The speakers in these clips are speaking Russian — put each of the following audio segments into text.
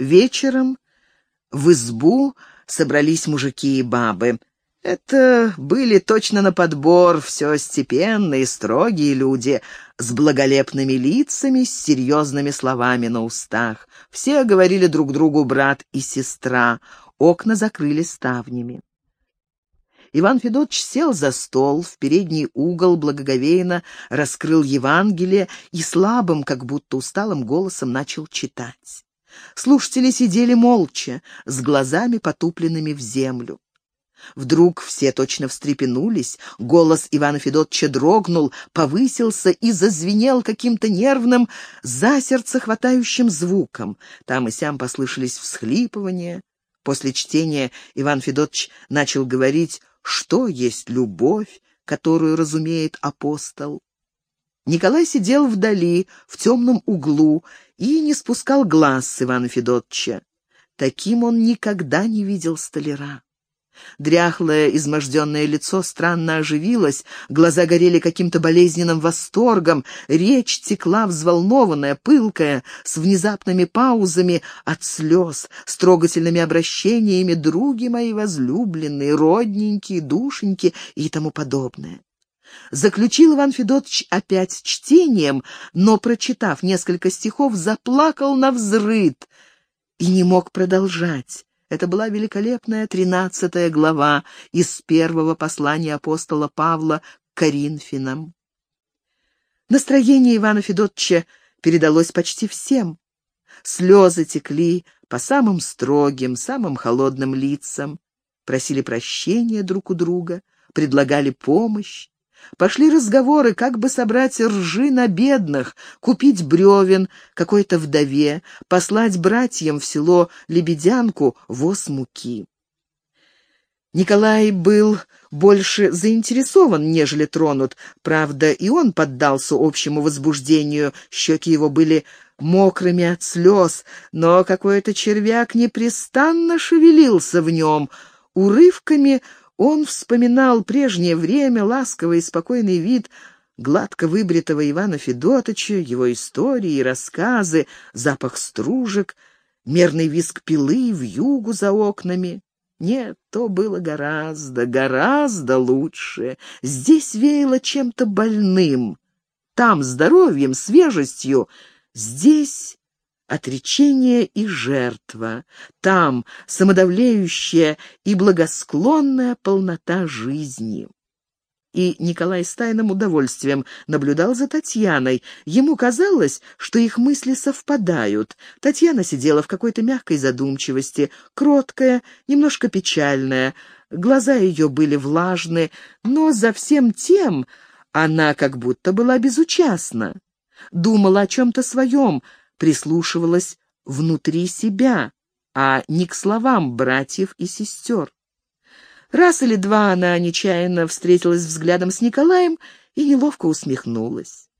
Вечером в избу собрались мужики и бабы. Это были точно на подбор все степенные, строгие люди, с благолепными лицами, с серьезными словами на устах. Все говорили друг другу брат и сестра, окна закрыли ставнями. Иван Федотович сел за стол, в передний угол благоговейно раскрыл Евангелие и слабым, как будто усталым голосом начал читать. Слушатели сидели молча, с глазами потупленными в землю. Вдруг все точно встрепенулись, голос Ивана Федотовича дрогнул, повысился и зазвенел каким-то нервным, за сердце хватающим звуком. Там и сям послышались всхлипывания. После чтения Иван Федотович начал говорить, что есть любовь, которую разумеет апостол. Николай сидел вдали, в темном углу, и не спускал глаз с Ивана Федотча. Таким он никогда не видел столяра. Дряхлое, изможденное лицо странно оживилось, глаза горели каким-то болезненным восторгом, речь текла взволнованная, пылкая, с внезапными паузами от слез, с трогательными обращениями «други мои возлюбленные», «родненькие», «душеньки» и тому подобное. Заключил Иван Федотович опять чтением, но, прочитав несколько стихов, заплакал на взрыд и не мог продолжать. Это была великолепная тринадцатая глава из первого послания апостола Павла к Коринфянам. Настроение Ивана Федотовича передалось почти всем. Слезы текли по самым строгим, самым холодным лицам, просили прощения друг у друга, предлагали помощь. Пошли разговоры, как бы собрать ржи на бедных, купить бревен какой-то вдове, послать братьям в село Лебедянку воз муки. Николай был больше заинтересован, нежели тронут. Правда, и он поддался общему возбуждению, щеки его были мокрыми от слез, но какой-то червяк непрестанно шевелился в нем. Урывками он вспоминал прежнее время, ласковый и спокойный вид гладко выбритого Ивана Федотыча, его истории и рассказы, запах стружек, мерный виск пилы в югу за окнами. Нет, то было гораздо, гораздо лучше. Здесь веяло чем-то больным, там здоровьем, свежестью, здесь отречение и жертва, там самодавлеющая и благосклонная полнота жизни. И Николай с тайным удовольствием наблюдал за Татьяной. Ему казалось, что их мысли совпадают. Татьяна сидела в какой-то мягкой задумчивости, кроткая, немножко печальная. Глаза ее были влажны, но за всем тем она как будто была безучастна. Думала о чем-то своем, прислушивалась внутри себя, а не к словам братьев и сестер. Раз или два она нечаянно встретилась взглядом с Николаем и неловко усмехнулась.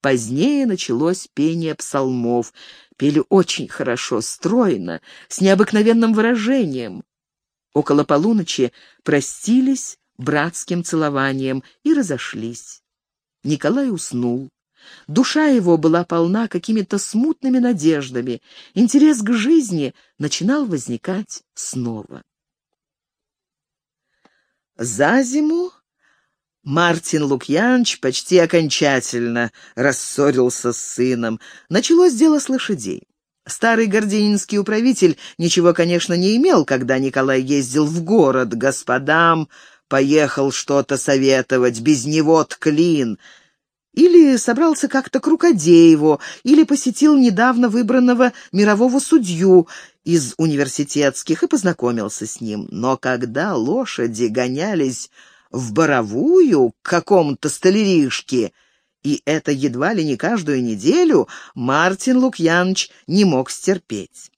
Позднее началось пение псалмов. Пели очень хорошо, стройно, с необыкновенным выражением. Около полуночи простились братским целованием и разошлись. Николай уснул. Душа его была полна какими-то смутными надеждами. Интерес к жизни начинал возникать снова. За зиму Мартин Лукьянович почти окончательно рассорился с сыном. Началось дело с лошадей. Старый горденинский управитель ничего, конечно, не имел, когда Николай ездил в город. Господам поехал что-то советовать, без него тклин — или собрался как-то к Рукодееву, или посетил недавно выбранного мирового судью из университетских и познакомился с ним. Но когда лошади гонялись в Боровую к какому-то столяришке, и это едва ли не каждую неделю, Мартин Лукьянович не мог стерпеть.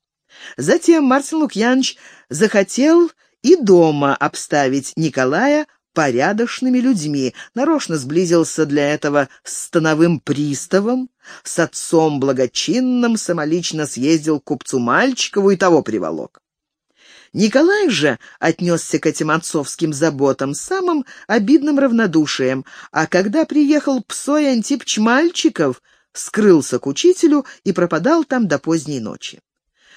Затем Мартин Лукьянович захотел и дома обставить Николая порядочными людьми, нарочно сблизился для этого с становым приставом, с отцом благочинным, самолично съездил к купцу Мальчикову и того приволок. Николай же отнесся к этим отцовским заботам самым обидным равнодушием, а когда приехал псой Антипч Мальчиков, скрылся к учителю и пропадал там до поздней ночи.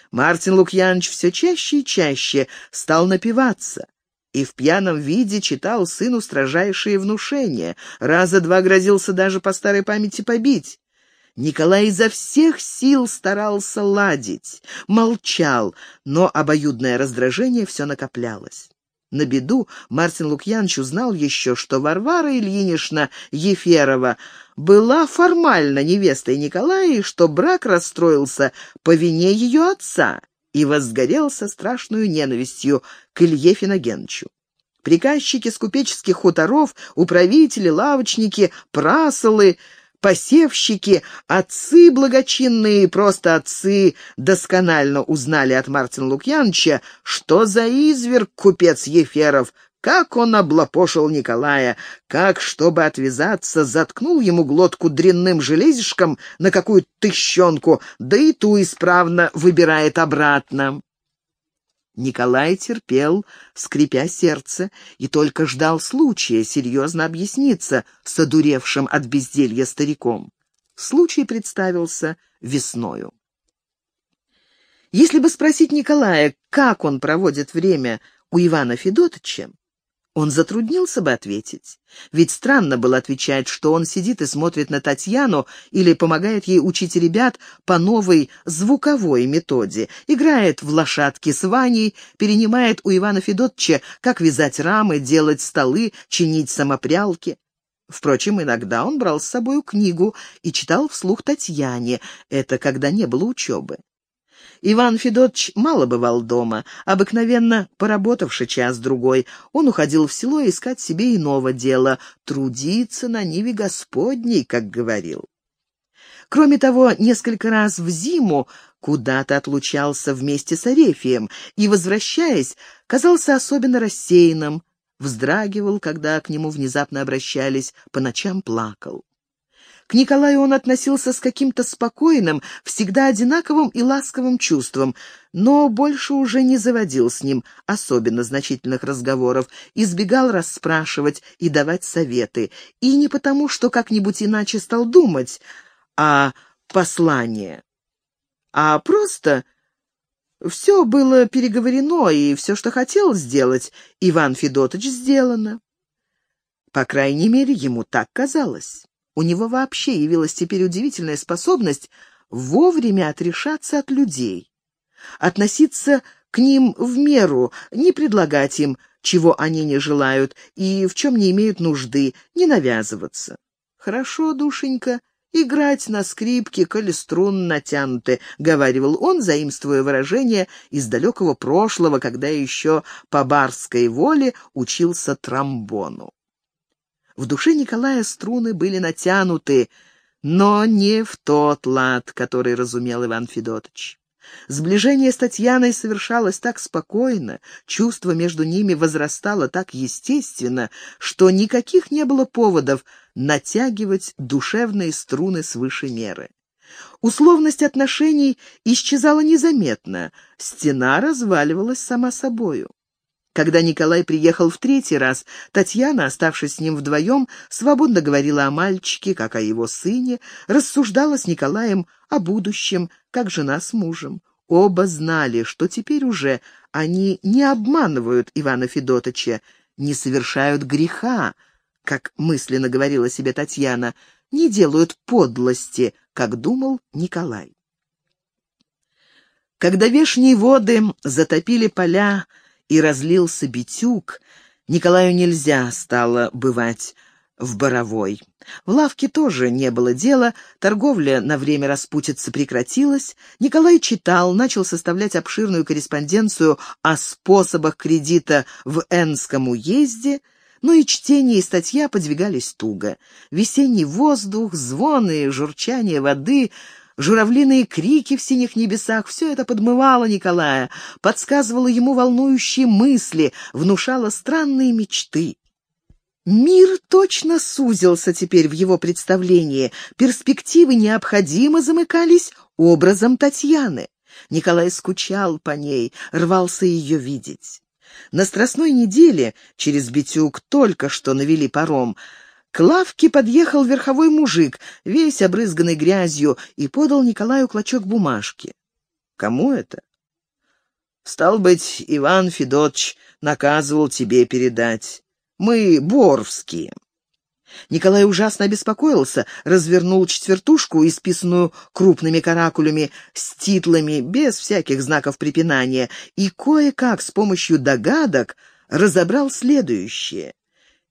Мартин Лукьянович все чаще и чаще стал напиваться и в пьяном виде читал сыну строжайшие внушения, раза два грозился даже по старой памяти побить. Николай изо всех сил старался ладить, молчал, но обоюдное раздражение все накоплялось. На беду Мартин Лукьянович узнал еще, что Варвара Ильинична Еферова была формально невестой Николая и что брак расстроился по вине ее отца и возгорелся страшную ненавистью к Илье Финогеновичу. Приказчики с купеческих хуторов, управители, лавочники, прасолы — посевщики, отцы благочинные, просто отцы, досконально узнали от Мартина Лукьяновича, что за изверг купец Еферов, как он облапошил Николая, как, чтобы отвязаться, заткнул ему глотку дрянным железишком на какую-то тыщенку, да и ту исправно выбирает обратно. Николай терпел, скрипя сердце, и только ждал случая серьезно объясниться с одуревшим от безделья стариком. Случай представился весною. Если бы спросить Николая, как он проводит время у Ивана Федотовича, он затруднился бы ответить. Ведь странно было отвечать, что он сидит и смотрит на Татьяну или помогает ей учить ребят по новой звуковой методе, играет в лошадки с Ваней, перенимает у Ивана Федотча, как вязать рамы, делать столы, чинить самопрялки. Впрочем, иногда он брал с собой книгу и читал вслух Татьяне, это когда не было учебы. Иван Федотович мало бывал дома. Обыкновенно, поработавши час-другой, он уходил в село искать себе иного дела, трудиться на ниве Господней, как говорил. Кроме того, несколько раз в зиму куда-то отлучался вместе с Арефием и, возвращаясь, казался особенно рассеянным, вздрагивал, когда к нему внезапно обращались, по ночам плакал. К Николаю он относился с каким-то спокойным, всегда одинаковым и ласковым чувством, но больше уже не заводил с ним особенно значительных разговоров, избегал расспрашивать и давать советы, и не потому, что как-нибудь иначе стал думать, а послание, а просто... Все было переговорено, и все, что хотел сделать, Иван Федотович сделано. По крайней мере, ему так казалось. У него вообще явилась теперь удивительная способность вовремя отрешаться от людей, относиться к ним в меру, не предлагать им, чего они не желают и в чем не имеют нужды, не навязываться. «Хорошо, душенька, играть на скрипке, коли струн натянуты», — говаривал он, заимствуя выражение из далекого прошлого, когда еще по барской воле учился тромбону. В душе Николая струны были натянуты, но не в тот лад, который разумел Иван Федотович. Сближение с Татьяной совершалось так спокойно, чувство между ними возрастало так естественно, что никаких не было поводов натягивать душевные струны свыше меры. Условность отношений исчезала незаметно, стена разваливалась сама собою. Когда Николай приехал в третий раз, Татьяна, оставшись с ним вдвоем, свободно говорила о мальчике, как о его сыне, рассуждала с Николаем о будущем, как жена с мужем. Оба знали, что теперь уже они не обманывают Ивана Федотыча, не совершают греха, как мысленно говорила себе Татьяна, не делают подлости, как думал Николай. Когда вешние воды затопили поля, и разлился битюк, Николаю нельзя стало бывать в Боровой. В лавке тоже не было дела, торговля на время распутицы прекратилась. Николай читал, начал составлять обширную корреспонденцию о способах кредита в Энском уезде, но и чтение и статья подвигались туго. Весенний воздух, звоны, журчание воды — Журавлиные крики в синих небесах — все это подмывало Николая, подсказывало ему волнующие мысли, внушало странные мечты. Мир точно сузился теперь в его представлении, перспективы необходимо замыкались образом Татьяны. Николай скучал по ней, рвался ее видеть. На Страстной неделе через Битюк только что навели паром — к лавке подъехал верховой мужик, весь обрызганный грязью, и подал Николаю клочок бумажки. «Кому это?» Стал быть, Иван Федотович наказывал тебе передать. Мы борвские». Николай ужасно обеспокоился, развернул четвертушку, исписанную крупными каракулями, с титлами, без всяких знаков препинания, и кое-как с помощью догадок разобрал следующее.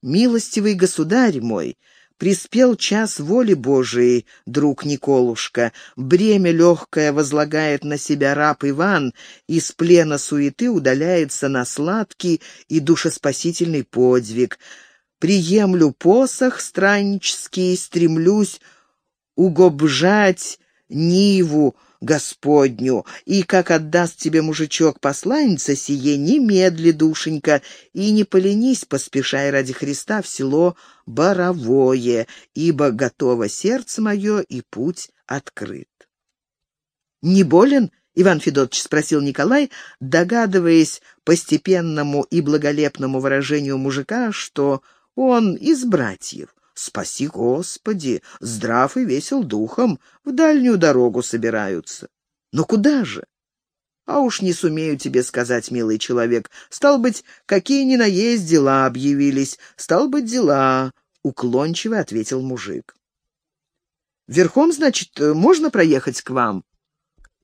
«Милостивый государь мой, Приспел час воли Божией, друг Николушка. Бремя легкое возлагает на себя раб Иван, из плена суеты удаляется на сладкий и душеспасительный подвиг. Приемлю посох страннический, стремлюсь угобжать Ниву, Господню, и как отдаст тебе мужичок посланница сие, немедли, душенька, и не поленись, поспешай ради Христа в село Боровое, ибо готово сердце мое, и путь открыт. «Не болен?» — Иван Федотович спросил Николай, догадываясь постепенному и благолепному выражению мужика, что он из братьев. Спаси Господи, здрав и весел духом, в дальнюю дорогу собираются. Но куда же? А уж не сумею тебе сказать, милый человек. Стал быть, какие ни на есть дела объявились. Стал быть, дела, — уклончиво ответил мужик. Верхом, значит, можно проехать к вам?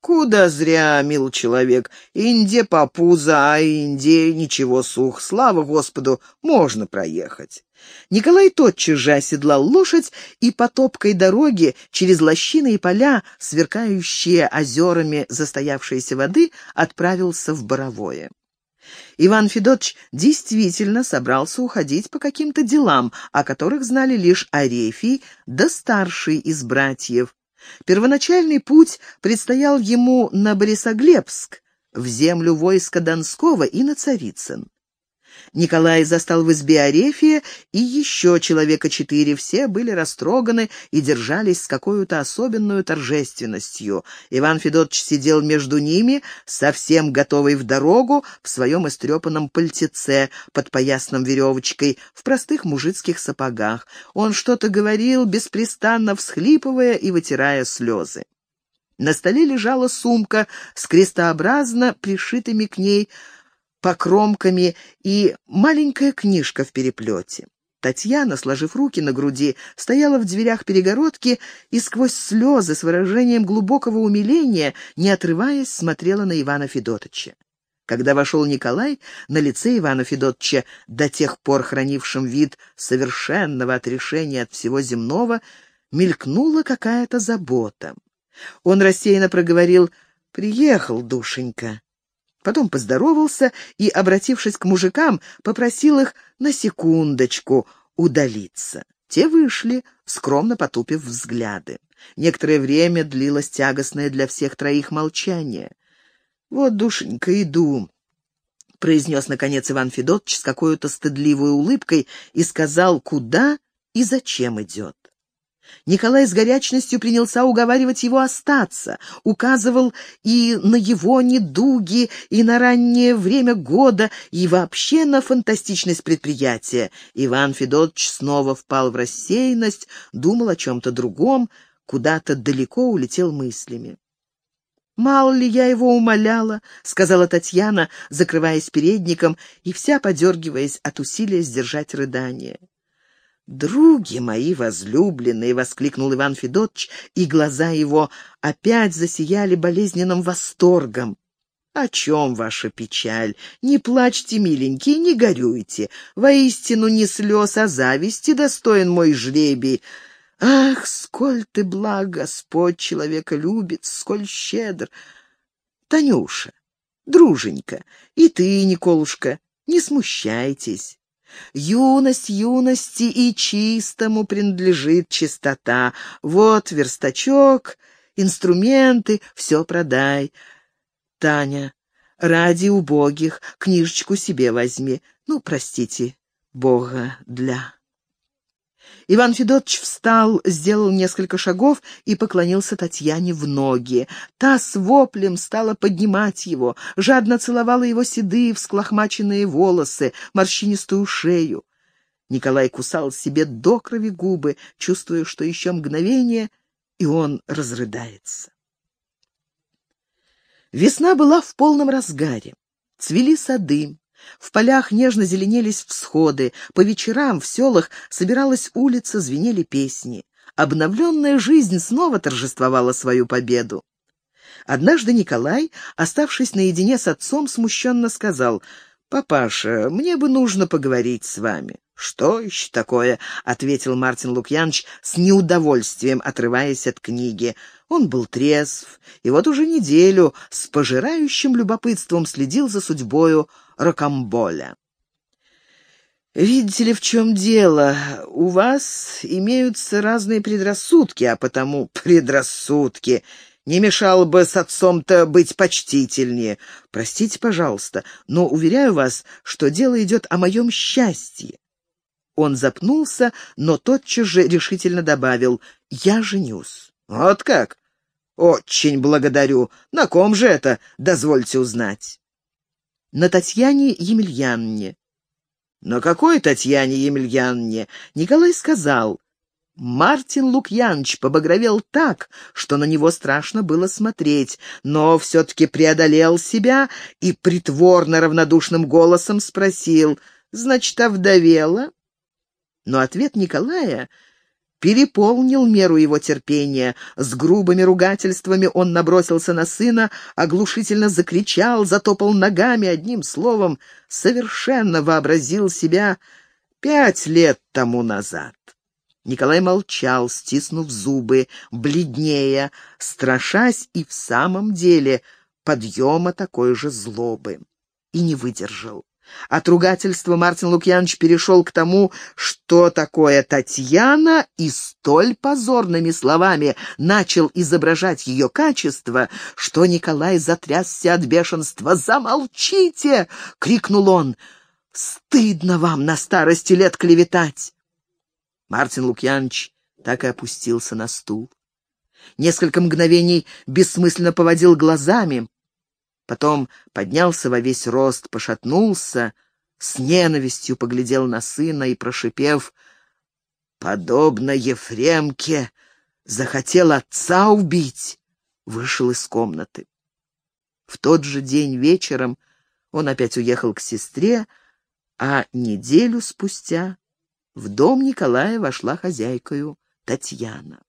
Куда зря, мил человек, инде попуза, а инде ничего сух. Слава Господу, можно проехать. Николай тотчас же оседлал лошадь и по топкой дороге через лощины и поля, сверкающие озерами застоявшейся воды, отправился в Боровое. Иван Федотович действительно собрался уходить по каким-то делам, о которых знали лишь Арефий да старший из братьев. Первоначальный путь предстоял ему на Борисоглебск, в землю войска Донского и на Царицын. Николай застал в избе Арефия и еще человека четыре. Все были растроганы и держались с какой-то особенной торжественностью. Иван Федотович сидел между ними, совсем готовый в дорогу, в своем истрепанном пальтеце, под поясном веревочкой, в простых мужицких сапогах. Он что-то говорил, беспрестанно всхлипывая и вытирая слезы. На столе лежала сумка с крестообразно пришитыми к ней покромками и маленькая книжка в переплете. Татьяна, сложив руки на груди, стояла в дверях перегородки и сквозь слезы с выражением глубокого умиления, не отрываясь, смотрела на Ивана Федотовича. Когда вошел Николай, на лице Ивана Федотовича, до тех пор хранившим вид совершенного отрешения от всего земного, мелькнула какая-то забота. Он рассеянно проговорил «Приехал, душенька». Потом поздоровался и, обратившись к мужикам, попросил их на секундочку удалиться. Те вышли, скромно потупив взгляды. Некоторое время длилось тягостное для всех троих молчание. «Вот, душенька, иду», — произнес, наконец, Иван Федотович с какой-то стыдливой улыбкой и сказал, куда и зачем идет. Николай с горячностью принялся уговаривать его остаться, указывал и на его недуги, и на раннее время года, и вообще на фантастичность предприятия. Иван Федотович снова впал в рассеянность, думал о чем-то другом, куда-то далеко улетел мыслями. «Мало ли я его умоляла», — сказала Татьяна, закрываясь передником и вся подергиваясь от усилия сдержать рыдание. «Други мои возлюбленные!» — воскликнул Иван Федотович, и глаза его опять засияли болезненным восторгом. «О чем ваша печаль? Не плачьте, миленькие, не горюйте. Воистину не слез, а зависти достоин мой жребий. Ах, сколь ты благ, Господь человека любит, сколь щедр! Танюша, друженька, и ты, Николушка, не смущайтесь. Юность юности и чистому принадлежит чистота. Вот верстачок, инструменты, все продай. Таня, ради убогих, книжечку себе возьми. Ну, простите, Бога для... Иван Федотович встал, сделал несколько шагов и поклонился Татьяне в ноги. Та с воплем стала поднимать его, жадно целовала его седые всклохмаченные волосы, морщинистую шею. Николай кусал себе до крови губы, чувствуя, что еще мгновение, и он разрыдается. Весна была в полном разгаре. Цвели сады, в полях нежно зеленелись всходы, по вечерам в селах собиралась улица, звенели песни. Обновленная жизнь снова торжествовала свою победу. Однажды Николай, оставшись наедине с отцом, смущенно сказал, «Папаша, мне бы нужно поговорить с вами». «Что еще такое?» — ответил Мартин Лукьянович с неудовольствием, отрываясь от книги. Он был трезв, и вот уже неделю с пожирающим любопытством следил за судьбою Рокамболя. «Видите ли, в чем дело? У вас имеются разные предрассудки, а потому предрассудки. Не мешало бы с отцом-то быть почтительнее. Простите, пожалуйста, но уверяю вас, что дело идет о моем счастье. Он запнулся, но тотчас же решительно добавил «Я женюсь». «Вот как? Очень благодарю. На ком же это, дозвольте узнать?» «На Татьяне Емельянне». «На какой Татьяне Емельянне?» Николай сказал. Мартин Лукьянович побагровел так, что на него страшно было смотреть, но все-таки преодолел себя и притворно равнодушным голосом спросил, «Значит, овдовела?» Но ответ Николая переполнил меру его терпения. С грубыми ругательствами он набросился на сына, оглушительно закричал, затопал ногами, одним словом, совершенно вообразил себя пять лет тому назад. Николай молчал, стиснув зубы, бледнее, страшась и в самом деле подъема такой же злобы. И не выдержал. От ругательства Мартин Лукьянович перешел к тому, что такое Татьяна, и столь позорными словами начал изображать ее качество, что Николай затрясся от бешенства. «Замолчите!» — крикнул он. «Стыдно вам на старости лет клеветать!» Мартин Лукьянович так и опустился на стул. Несколько мгновений бессмысленно поводил глазами, Потом поднялся во весь рост, пошатнулся, с ненавистью поглядел на сына и, прошипев, «Подобно Ефремке, захотел отца убить», вышел из комнаты. В тот же день вечером он опять уехал к сестре, а неделю спустя в дом Николая вошла хозяйкою Татьяна.